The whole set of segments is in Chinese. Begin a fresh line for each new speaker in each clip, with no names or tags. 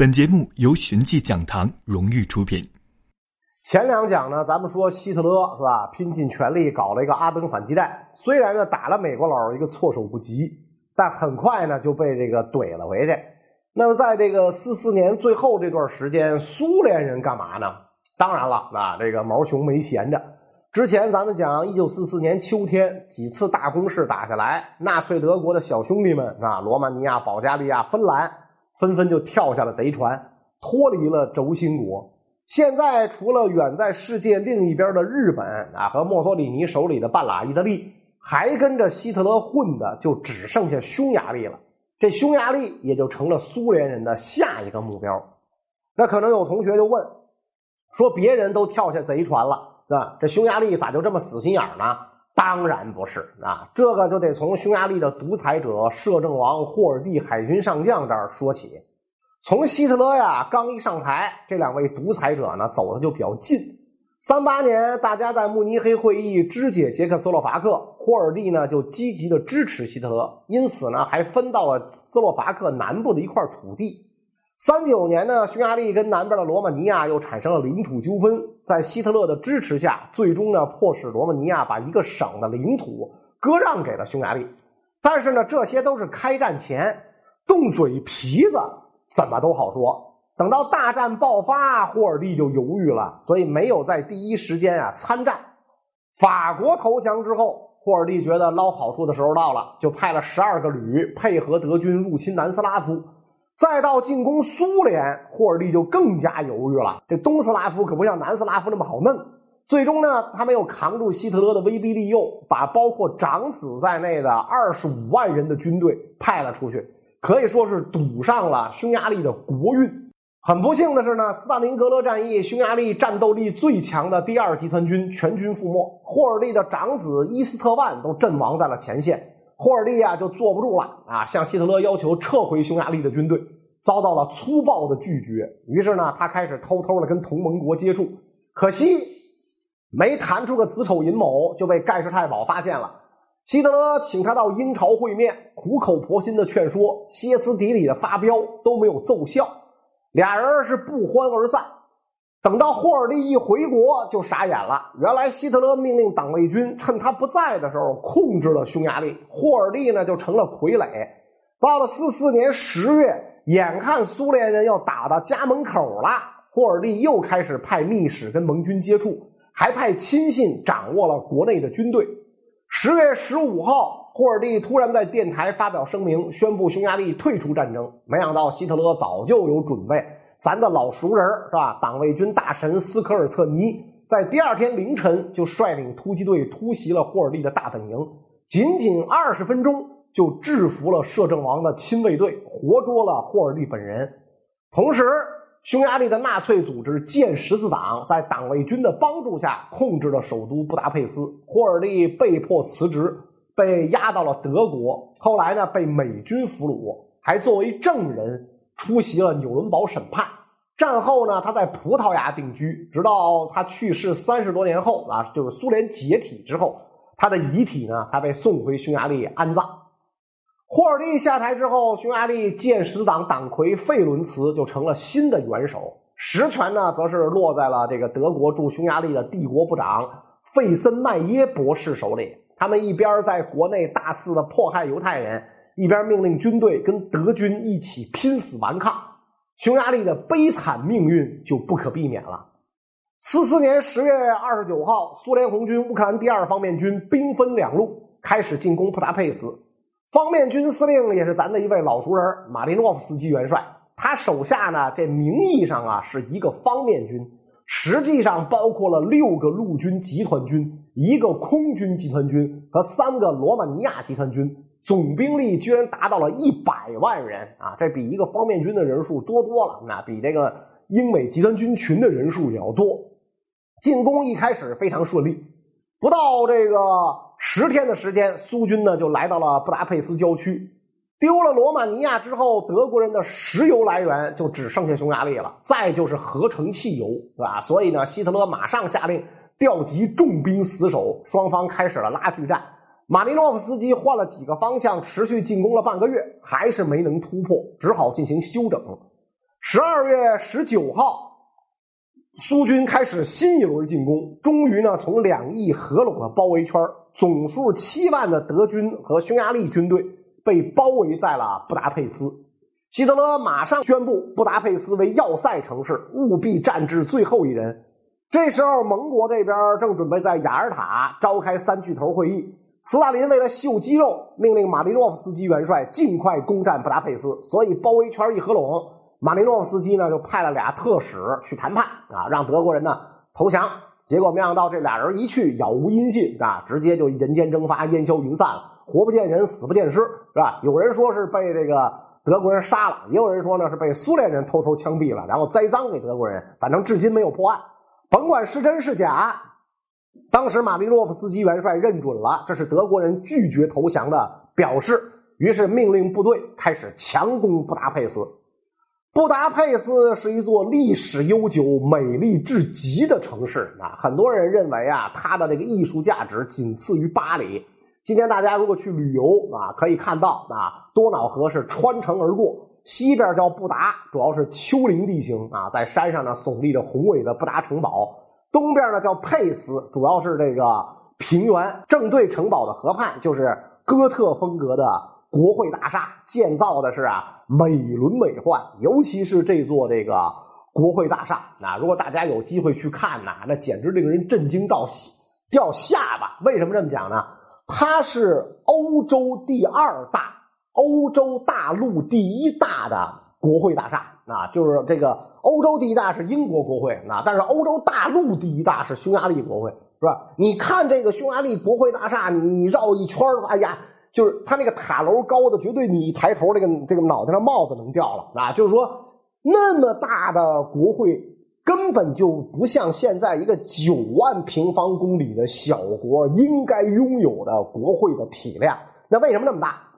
本节目由寻迹讲堂荣誉出品。
前两讲呢，咱们说希特勒是吧，拼尽全力搞了一个阿登反击战，虽然呢打了美国佬一个措手不及，但很快呢就被这个怼了回去。那么在这个四四年最后这段时间，苏联人干嘛呢？当然了，啊，这个毛熊没闲着。之前咱们讲一九四四年秋天几次大攻势打下来，纳粹德国的小兄弟们啊，罗马尼亚、保加利亚、芬兰。纷纷就跳下了贼船，脱离了轴心国。现在除了远在世界另一边的日本啊和墨索里尼手里的半拉意大利，还跟着希特勒混的就只剩下匈牙利了。这匈牙利也就成了苏联人的下一个目标。那可能有同学就问，说别人都跳下贼船了，是吧？这匈牙利咋就这么死心眼呢？当然不是啊，这个就得从匈牙利的独裁者摄政王霍尔蒂海军上将这儿说起。从希特勒呀刚一上台，这两位独裁者呢走的就比较近。三八年，大家在慕尼黑会议肢解捷克斯洛伐克，霍尔蒂呢就积极的支持希特勒，因此呢还分到了斯洛伐克南部的一块土地。三九年呢，匈牙利跟南边的罗马尼亚又产生了领土纠纷，在希特勒的支持下，最终呢迫使罗马尼亚把一个省的领土割让给了匈牙利。但是呢，这些都是开战前动嘴皮子，怎么都好说。等到大战爆发，霍尔蒂就犹豫了，所以没有在第一时间啊参战。法国投降之后，霍尔蒂觉得捞好处的时候到了，就派了十二个旅配合德军入侵南斯拉夫。再到进攻苏联，霍尔蒂就更加犹豫了。这东斯拉夫可不像南斯拉夫那么好弄。最终呢，他没有扛住希特勒的威逼利诱，把包括长子在内的二十五万人的军队派了出去，可以说是赌上了匈牙利的国运。很不幸的是呢，斯大林格勒战役，匈牙利战斗力最强的第二集团军全军覆没，霍尔蒂的长子伊斯特万都阵亡在了前线。霍尔蒂啊，就坐不住了啊，向希特勒要求撤回匈牙利的军队，遭到了粗暴的拒绝。于是呢，他开始偷偷的跟同盟国接触，可惜没谈出个子丑寅卯，就被盖世太保发现了。希特勒请他到英朝会面，苦口婆心的劝说，歇斯底里的发飙都没有奏效，俩人是不欢而散。等到霍尔蒂一回国，就傻眼了。原来希特勒命令党卫军趁他不在的时候控制了匈牙利，霍尔蒂呢就成了傀儡。到了四四年十月，眼看苏联人要打到家门口了，霍尔蒂又开始派密使跟盟军接触，还派亲信掌握了国内的军队。十月十五号，霍尔蒂突然在电台发表声明，宣布匈牙利退出战争。没想到希特勒早就有准备。咱的老熟人是吧？党卫军大神斯科尔策尼在第二天凌晨就率领突击队突袭了霍尔蒂的大本营，仅仅二十分钟就制服了摄政王的亲卫队，活捉了霍尔蒂本人。同时，匈牙利的纳粹组织剑十字党在党卫军的帮助下控制了首都布达佩斯，霍尔蒂被迫辞职，被押到了德国。后来呢，被美军俘虏，还作为证人。出席了纽伦堡审判。战后呢，他在葡萄牙定居，直到他去世三十多年后啊，就是苏联解体之后，他的遗体呢才被送回匈牙利安葬。霍尔蒂下台之后，匈牙利建十党党魁费伦茨就成了新的元首，实权呢则是落在了这个德国驻匈牙利的帝国部长费森迈耶博士手里。他们一边在国内大肆的迫害犹太人。一边命令军队跟德军一起拼死顽抗，匈牙利的悲惨命运就不可避免了。四四年十月二十九号，苏联红军乌克兰第二方面军兵分两路开始进攻布达佩斯。方面军司令也是咱的一位老熟人马林诺夫斯基元帅，他手下呢，这名义上啊是一个方面军，实际上包括了六个陆军集团军、一个空军集团军和三个罗马尼亚集团军。总兵力居然达到了一百万人啊！这比一个方面军的人数多多了，那比这个英美集团军群的人数也要多。进攻一开始非常顺利，不到这个十天的时间，苏军呢就来到了布达佩斯郊区。丢了罗马尼亚之后，德国人的石油来源就只剩下匈牙利了，再就是合成汽油，对吧？所以呢，希特勒马上下令调集重兵死守，双方开始了拉锯战。马林诺夫斯基换了几个方向，持续进攻了半个月，还是没能突破，只好进行休整。十二月十九号，苏军开始新一轮进攻，终于呢从两翼合拢了包围圈，总数七万的德军和匈牙利军队被包围在了布达佩斯。希特勒马上宣布布达佩斯为要塞城市，务必战至最后一人。这时候，盟国这边正准备在雅尔塔召开三巨头会议。斯大林为了秀肌肉，命令马利诺夫斯基元帅尽快攻占布达佩斯。所以包围圈一合拢，马利诺夫斯基呢就派了俩特使去谈判啊，让德国人呢投降。结果没想到这俩人一去杳无音信啊，直接就人间蒸发，烟消云散了，活不见人，死不见尸，是吧？有人说是被这个德国人杀了，也有人说呢是被苏联人偷偷枪毙了，然后栽赃给德国人。反正至今没有破案。甭管是真是假，当时马利诺夫斯基元帅认准了这是德国人拒绝投降的表示，于是命令部队开始强攻布达佩斯。布达佩斯是一座历史悠久、美丽至极的城市啊！很多人认为啊，它的这个艺术价值仅次于巴黎。今天大家如果去旅游啊，可以看到啊，多瑙河是穿城而过。西边叫布达，主要是丘陵地形啊，在山上呢耸立着宏伟的布达城堡。东边呢叫佩斯，主要是这个平原。正对城堡的河畔就是哥特风格的国会大厦，建造的是啊美轮美奂。尤其是这座这个国会大厦啊，如果大家有机会去看呐，那简直令人震惊到掉下巴。为什么这么讲呢？它是欧洲第二大。欧洲大陆第一大的国会大厦啊，就是这个欧洲第一大是英国国会啊，但是欧洲大陆第一大是匈牙利国会，是吧？你看这个匈牙利国会大厦，你绕一圈，哎呀，就是它那个塔楼高的，绝对你一抬头，这个这个脑袋上帽子能掉了啊！就是说，那么大的国会根本就不像现在一个九万平方公里的小国应该拥有的国会的体量。那为什么那么大？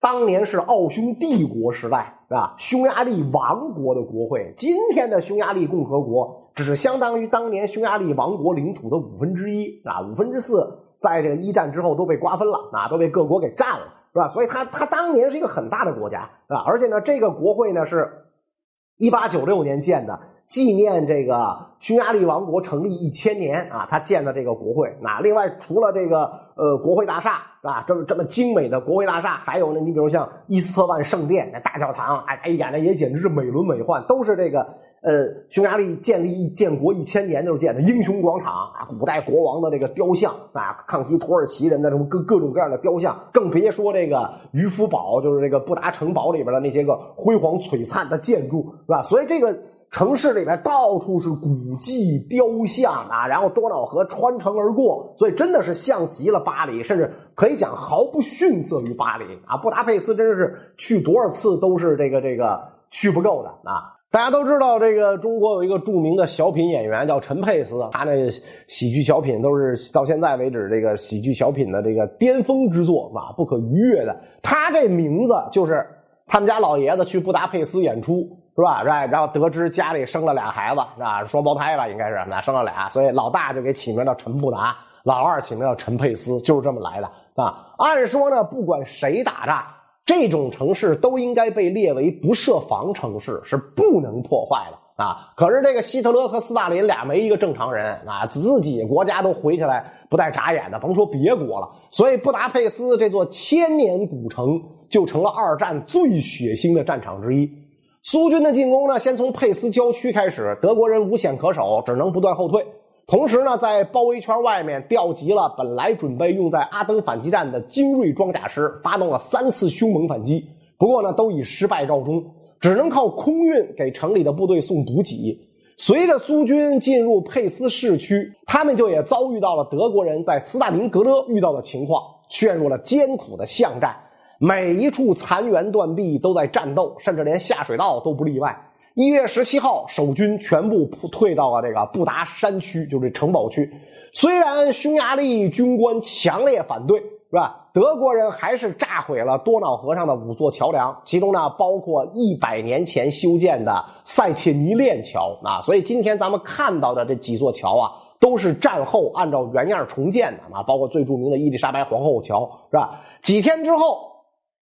当年是奥匈帝国时代，是吧？匈牙利王国的国会，今天的匈牙利共和国只是相当于当年匈牙利王国领土的五分之一啊，五分之四在这个一战之后都被瓜分了啊，都被各国给占了，是吧？所以它它当年是一个很大的国家，是吧？而且呢，这个国会呢是一八九六年建的。纪念这个匈牙利王国成立一千年啊，他建的这个国会。那另外除了这个呃国会大厦啊，这么这么精美的国会大厦，还有呢，你比如像伊斯特万圣殿那大教堂，哎哎呀，那也简直是美轮美奂，都是这个呃匈牙利建立建国一千年就是建的英雄广场啊，古代国王的这个雕像啊，抗击土耳其人的什么各各种各样的雕像，更别说这个渔夫堡，就是这个布达城堡里边的那些个辉煌璀璨的建筑，是吧？所以这个。城市里边到处是古迹雕像啊，然后多瑙河穿城而过，所以真的是像极了巴黎，甚至可以讲毫不逊色于巴黎啊！布达佩斯真是去多少次都是这个这个去不够的啊！大家都知道，这个中国有一个著名的小品演员叫陈佩斯，他那喜剧小品都是到现在为止这个喜剧小品的这个巅峰之作啊，不可逾越的。他这名字就是他们家老爷子去布达佩斯演出。是吧？然后得知家里生了俩孩子，啊，双胞胎吧，应该是那生了俩，所以老大就给起名叫陈布达，老二起名叫陈佩斯，就是这么来的啊。按说呢，不管谁打仗，这种城市都应该被列为不设防城市，是不能破坏的啊。可是这个希特勒和斯大林俩没一个正常人啊，自己国家都回起来不带眨眼的，甭说别国了。所以布达佩斯这座千年古城就成了二战最血腥的战场之一。苏军的进攻呢，先从佩斯郊区开始，德国人无险可守，只能不断后退。同时呢，在包围圈外面调集了本来准备用在阿登反击战的精锐装甲师，发动了三次凶猛反击。不过呢，都以失败告终，只能靠空运给城里的部队送补给。随着苏军进入佩斯市区，他们就也遭遇到了德国人在斯大林格勒遇到的情况，陷入了艰苦的巷战。每一处残垣断壁都在战斗，甚至连下水道都不例外。一月十七号，守军全部退到了这个布达山区，就是城堡区。虽然匈牙利军官强烈反对，是吧？德国人还是炸毁了多瑙河上的五座桥梁，其中呢包括一百年前修建的塞切尼链桥啊。所以今天咱们看到的这几座桥啊，都是战后按照原样重建的啊，包括最著名的伊丽莎白皇后桥，是吧？几天之后。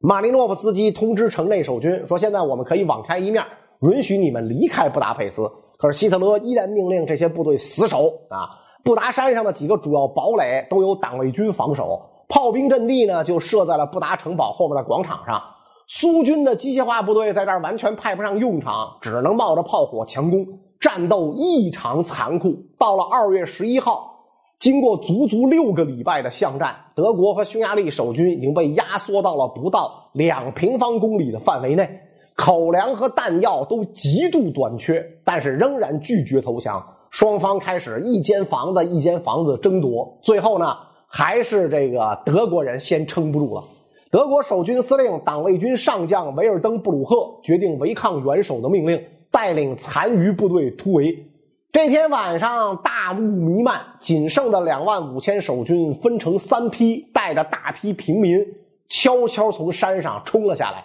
马林诺夫斯基通知城内守军说：“现在我们可以网开一面，允许你们离开布达佩斯。可是希特勒依然命令这些部队死守啊！布达山上的几个主要堡垒都有党卫军防守，炮兵阵地呢就设在了布达城堡后面的广场上。苏军的机械化部队在这儿完全派不上用场，只能冒着炮火强攻，战斗异常残酷。到了二月十一号，经过足足六个礼拜的巷战，德国和匈牙利守军已经被压缩到了不到两平方公里的范围内。口粮和弹药都极度短缺，但是仍然拒绝投降。双方开始一间房子一间房子争夺，最后呢，还是这个德国人先撑不住了。德国守军司令、党卫军上将维尔登布鲁赫决定违抗元首的命令，带领残余部队突围。这天晚上，大雾弥漫，仅剩的两万五千守军分成三批，带着大批平民，悄悄从山上冲了下来。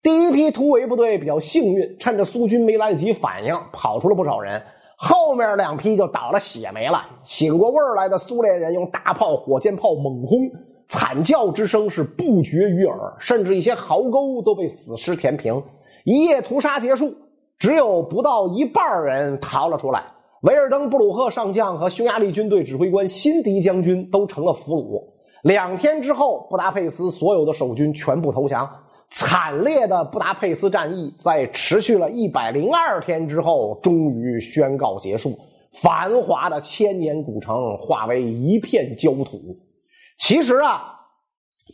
第一批突围部队比较幸运，趁着苏军没来得及反应，跑出了不少人。后面两批就倒了血霉了。醒过味儿来的苏联人用大炮、火箭炮猛轰，惨叫之声是不绝于耳，甚至一些壕沟都被死尸填平。一夜屠杀结束，只有不到一半人逃了出来。维尔登布鲁赫上将和匈牙利军队指挥官辛迪将军都成了俘虏。两天之后，布达佩斯所有的守军全部投降。惨烈的布达佩斯战役在持续了一百零二天之后，终于宣告结束。繁华的千年古城化为一片焦土。其实啊，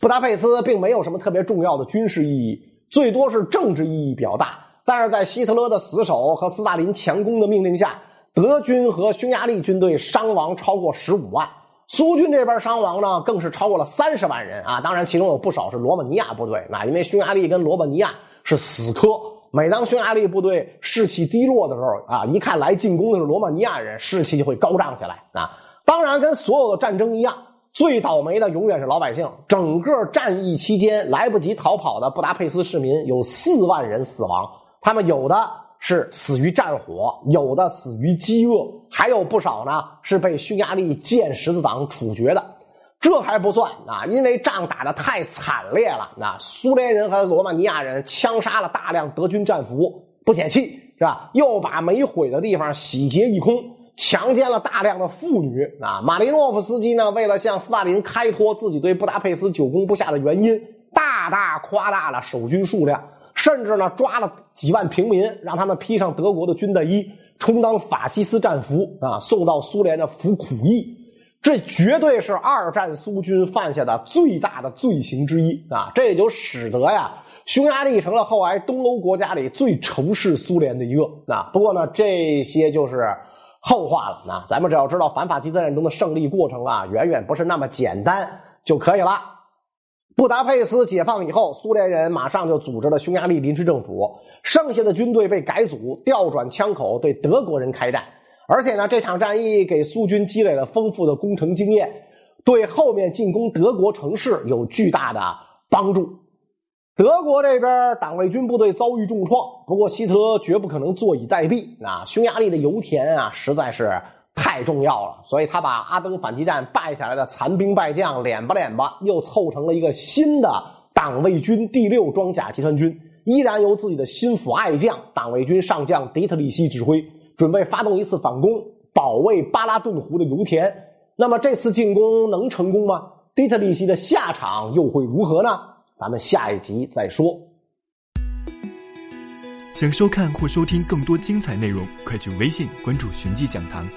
布达佩斯并没有什么特别重要的军事意义，最多是政治意义比较大。但是在希特勒的死守和斯大林强攻的命令下，德军和匈牙利军队伤亡超过十五万。苏军这边伤亡呢，更是超过了三十万人啊！当然，其中有不少是罗马尼亚部队那，因为匈牙利跟罗马尼亚是死磕。每当匈牙利部队士气低落的时候啊，一看来进攻的是罗马尼亚人，士气就会高涨起来啊！当然，跟所有的战争一样，最倒霉的永远是老百姓。整个战役期间，来不及逃跑的布达佩斯市民有四万人死亡，他们有的。是死于战火，有的死于饥饿，还有不少呢是被匈牙利剑十字党处决的。这还不算啊，因为仗打得太惨烈了，那苏联人和罗马尼亚人枪杀了大量德军战俘，不解气是吧？又把没毁的地方洗劫一空，强奸了大量的妇女啊！马林诺夫斯基呢，为了向斯大林开脱自己对布达佩斯久攻不下的原因，大大夸大了守军数量。甚至呢，抓了几万平民，让他们披上德国的军大衣，充当法西斯战俘啊，送到苏联的服苦役。这绝对是二战苏军犯下的最大的罪行之一啊！这也就使得呀，匈牙利成了后来东欧国家里最仇视苏联的一个。那不过呢，这些就是后话了。那咱们只要知道反法西斯战争的胜利过程啊，远远不是那么简单就可以了。布达佩斯解放以后，苏联人马上就组织了匈牙利临时政府，剩下的军队被改组，调转枪口对德国人开战。而且呢，这场战役给苏军积累了丰富的工程经验，对后面进攻德国城市有巨大的帮助。德国这边党卫军部队遭遇重创，不过希特勒绝不可能坐以待毙啊！匈牙利的油田啊，实在是。太重要了，所以他把阿登反击战败下来的残兵败将敛吧敛吧，又凑成了一个新的党卫军第六装甲集团军，依然由自己的心腹爱将党卫军上将迪特里希指挥，准备发动一次反攻，保卫巴拉顿湖的油田。那么这次进攻能成功吗？迪特里希的下场又会如何呢？咱们下一集再说。
想收看或收听更多精彩内容，快去微信关注“寻迹讲堂”。